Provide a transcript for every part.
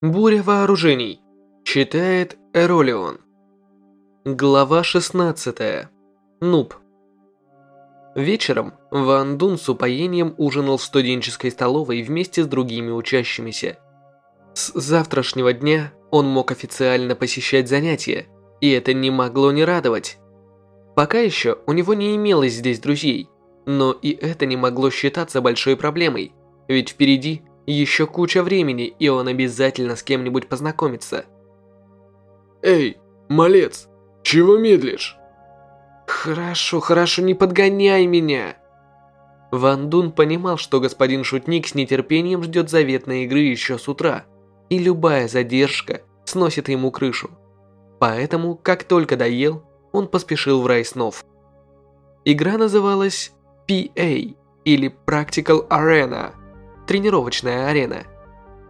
Буря вооружений. Читает Эролион. Глава 16. Нуб. Вечером Ван Дун с упоением ужинал в студенческой столовой вместе с другими учащимися. С завтрашнего дня он мог официально посещать занятия, и это не могло не радовать. Пока еще у него не имелось здесь друзей, но и это не могло считаться большой проблемой, ведь впереди еще куча времени, и он обязательно с кем-нибудь познакомится. «Эй, малец, чего медлишь?» «Хорошо, хорошо, не подгоняй меня!» Ван Дун понимал, что господин Шутник с нетерпением ждет заветной игры еще с утра, и любая задержка сносит ему крышу. Поэтому, как только доел, он поспешил в рай снов. Игра называлась PA, или Practical Arena – тренировочная арена,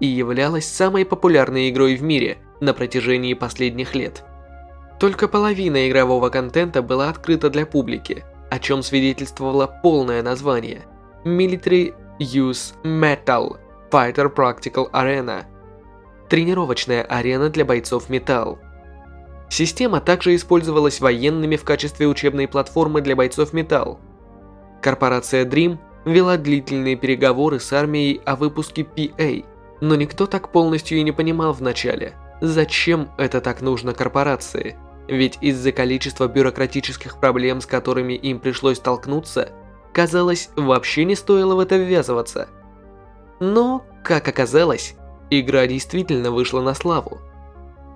и являлась самой популярной игрой в мире на протяжении последних лет. Только половина игрового контента была открыта для публики, о чем свидетельствовало полное название Military Use Metal Fighter Practical Arena Тренировочная арена для бойцов Металл. Система также использовалась военными в качестве учебной платформы для бойцов Металл. Корпорация Dream вела длительные переговоры с армией о выпуске PA, но никто так полностью и не понимал вначале, зачем это так нужно корпорации, ведь из-за количества бюрократических проблем, с которыми им пришлось столкнуться, казалось, вообще не стоило в это ввязываться. Но, как оказалось, игра действительно вышла на славу.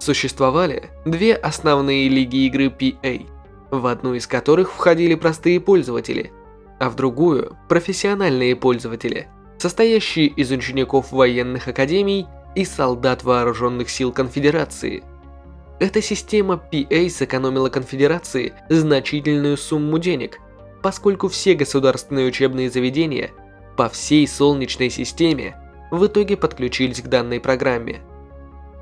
Существовали две основные лиги игры PA, в одну из которых входили простые пользователи – а в другую – профессиональные пользователи, состоящие из учеников военных академий и солдат вооруженных сил Конфедерации. Эта система PA сэкономила Конфедерации значительную сумму денег, поскольку все государственные учебные заведения по всей Солнечной системе в итоге подключились к данной программе.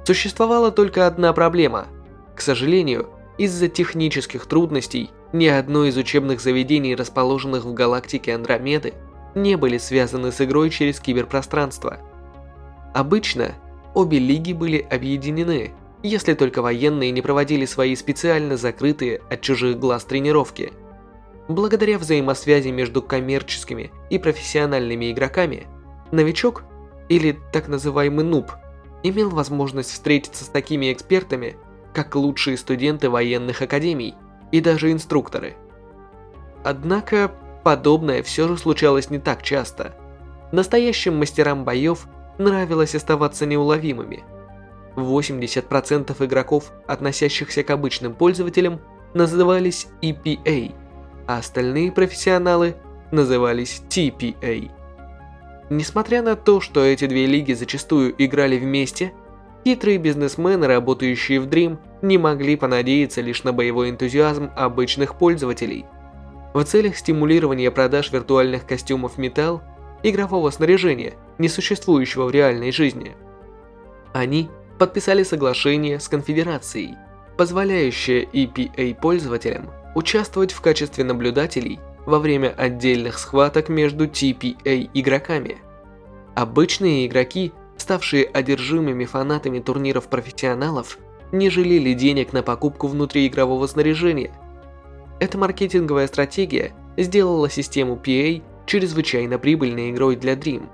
Существовала только одна проблема. К сожалению, из-за технических трудностей ни одно из учебных заведений, расположенных в галактике Андромеды, не были связаны с игрой через киберпространство. Обычно обе лиги были объединены, если только военные не проводили свои специально закрытые от чужих глаз тренировки. Благодаря взаимосвязи между коммерческими и профессиональными игроками, новичок, или так называемый нуб, имел возможность встретиться с такими экспертами, как лучшие студенты военных академий – и даже инструкторы. Однако, подобное все же случалось не так часто. Настоящим мастерам боев нравилось оставаться неуловимыми. 80% игроков, относящихся к обычным пользователям, назывались EPA, а остальные профессионалы назывались TPA. Несмотря на то, что эти две лиги зачастую играли вместе, Хитрые бизнесмены, работающие в Dream, не могли понадеяться лишь на боевой энтузиазм обычных пользователей. В целях стимулирования продаж виртуальных костюмов металл, игрового снаряжения, не существующего в реальной жизни, они подписали соглашение с Конфедерацией, позволяющее EPA-пользователям участвовать в качестве наблюдателей во время отдельных схваток между TPA-игроками. Обычные игроки ставшие одержимыми фанатами турниров профессионалов, не жалели денег на покупку внутриигрового снаряжения. Эта маркетинговая стратегия сделала систему PA чрезвычайно прибыльной игрой для Dream.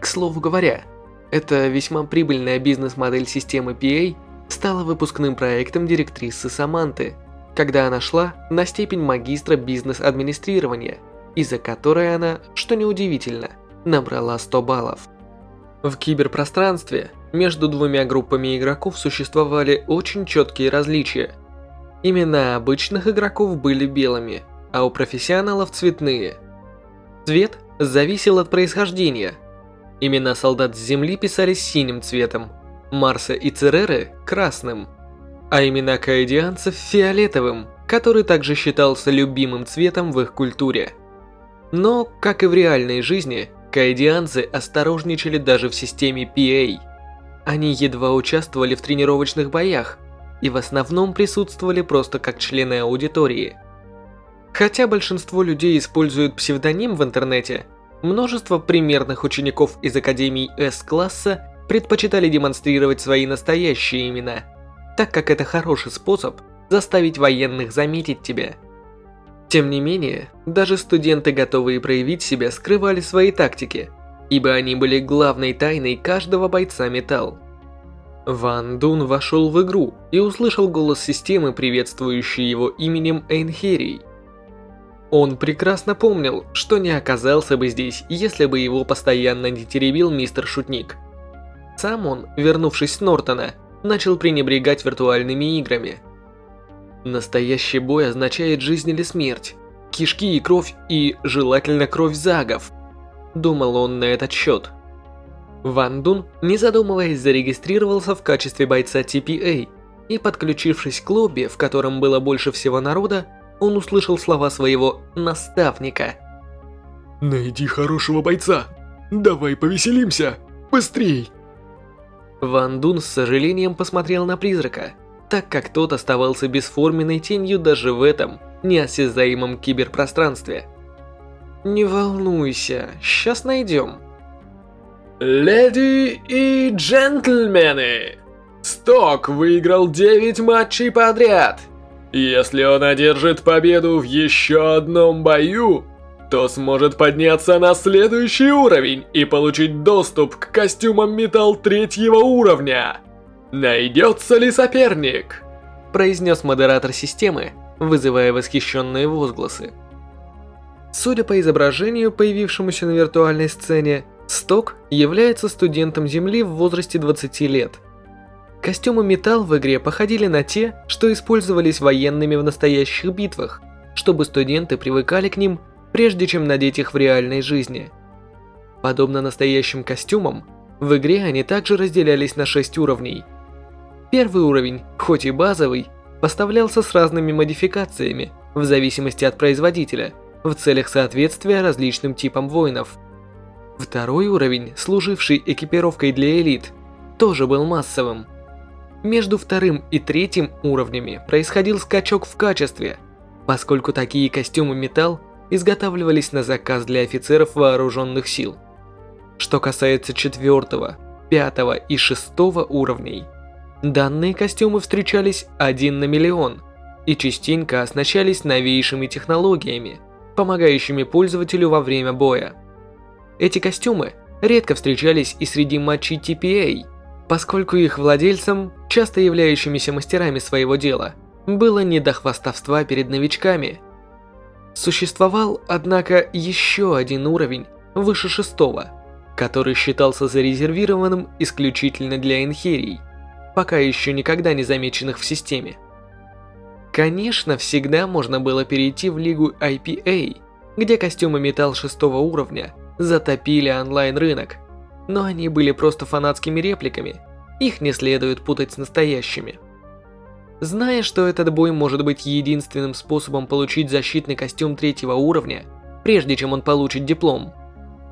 К слову говоря, эта весьма прибыльная бизнес-модель системы PA стала выпускным проектом директрисы Саманты, когда она шла на степень магистра бизнес-администрирования, из-за которой она, что неудивительно, набрала 100 баллов. В киберпространстве между двумя группами игроков существовали очень четкие различия. Имена обычных игроков были белыми, а у профессионалов цветные. Цвет зависел от происхождения. Имена солдат с Земли писались синим цветом, Марса и Цереры – красным, а имена каэдианцев – фиолетовым, который также считался любимым цветом в их культуре. Но, как и в реальной жизни, Кайдианцы осторожничали даже в системе PA. Они едва участвовали в тренировочных боях и в основном присутствовали просто как члены аудитории. Хотя большинство людей используют псевдоним в интернете, множество примерных учеников из Академий S-класса предпочитали демонстрировать свои настоящие имена, так как это хороший способ заставить военных заметить тебя. Тем не менее, даже студенты, готовые проявить себя, скрывали свои тактики, ибо они были главной тайной каждого бойца металл. Ван Дун вошел в игру и услышал голос системы, приветствующий его именем Эйнхерий. Он прекрасно помнил, что не оказался бы здесь, если бы его постоянно не теребил мистер Шутник. Сам он, вернувшись с Нортона, начал пренебрегать виртуальными играми. Настоящий бой означает жизнь или смерть, кишки и кровь и, желательно, кровь загов. Думал он на этот счет. Ван Дун, не задумываясь, зарегистрировался в качестве бойца TPA и, подключившись к лобби, в котором было больше всего народа, он услышал слова своего наставника. «Найди хорошего бойца! Давай повеселимся! Быстрей!» Ван Дун с сожалением посмотрел на призрака, так как тот оставался бесформенной тенью даже в этом неосязаемом киберпространстве. «Не волнуйся, сейчас найдем», Леди и джентльмены, Сток выиграл 9 матчей подряд. Если он одержит победу в еще одном бою, то сможет подняться на следующий уровень и получить доступ к костюмам металл третьего уровня. Найдется ли соперник? произнес модератор системы, вызывая восхищенные возгласы. Судя по изображению, появившемуся на виртуальной сцене, Сток является студентом Земли в возрасте 20 лет. Костюмы металл в игре походили на те, что использовались военными в настоящих битвах, чтобы студенты привыкали к ним, прежде чем надеть их в реальной жизни. Подобно настоящим костюмам, в игре они также разделялись на 6 уровней. Первый уровень, хоть и базовый, поставлялся с разными модификациями, в зависимости от производителя, в целях соответствия различным типам воинов – Второй уровень, служивший экипировкой для элит, тоже был массовым. Между вторым и третьим уровнями происходил скачок в качестве, поскольку такие костюмы металл изготавливались на заказ для офицеров вооруженных сил. Что касается четвертого, пятого и шестого уровней, данные костюмы встречались один на миллион и частенько оснащались новейшими технологиями, помогающими пользователю во время боя. Эти костюмы редко встречались и среди матчей TPA, поскольку их владельцам, часто являющимися мастерами своего дела, было не до хвастовства перед новичками. Существовал, однако, еще один уровень, выше шестого, который считался зарезервированным исключительно для инхерий, пока еще никогда не замеченных в системе. Конечно, всегда можно было перейти в лигу IPA, где костюмы металл шестого уровня затопили онлайн-рынок. Но они были просто фанатскими репликами, их не следует путать с настоящими. Зная, что этот бой может быть единственным способом получить защитный костюм третьего уровня, прежде чем он получит диплом,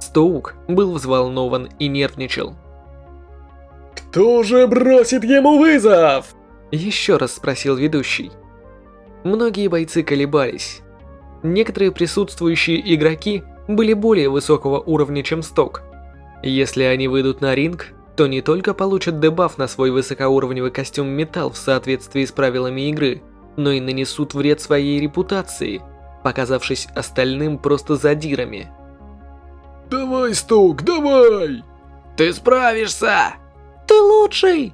Стоук был взволнован и нервничал. «Кто же бросит ему вызов?» Еще раз спросил ведущий. Многие бойцы колебались. Некоторые присутствующие игроки были более высокого уровня, чем Сток. Если они выйдут на ринг, то не только получат дебаф на свой высокоуровневый костюм металл в соответствии с правилами игры, но и нанесут вред своей репутации, показавшись остальным просто задирами. «Давай, Сток, давай!» «Ты справишься!» «Ты лучший!»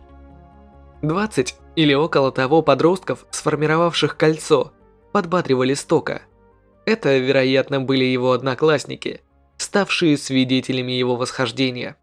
20 или около того подростков, сформировавших кольцо, подбадривали Стока – это, вероятно, были его одноклассники, ставшие свидетелями его восхождения.